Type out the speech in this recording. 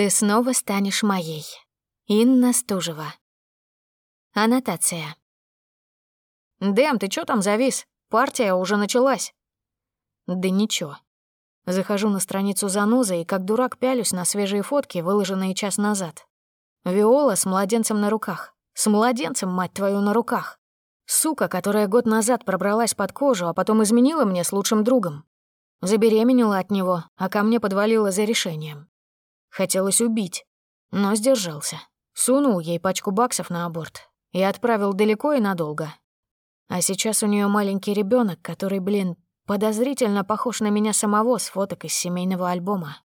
Ты снова станешь моей. Инна Стужева. Аннотация. «Дэм, ты чё там завис? Партия уже началась». «Да ничего». Захожу на страницу занозы и как дурак пялюсь на свежие фотки, выложенные час назад. Виола с младенцем на руках. С младенцем, мать твою, на руках. Сука, которая год назад пробралась под кожу, а потом изменила мне с лучшим другом. Забеременела от него, а ко мне подвалила за решением. Хотелось убить, но сдержался. Сунул ей пачку баксов на аборт и отправил далеко и надолго. А сейчас у нее маленький ребенок, который, блин, подозрительно похож на меня самого с фоток из семейного альбома.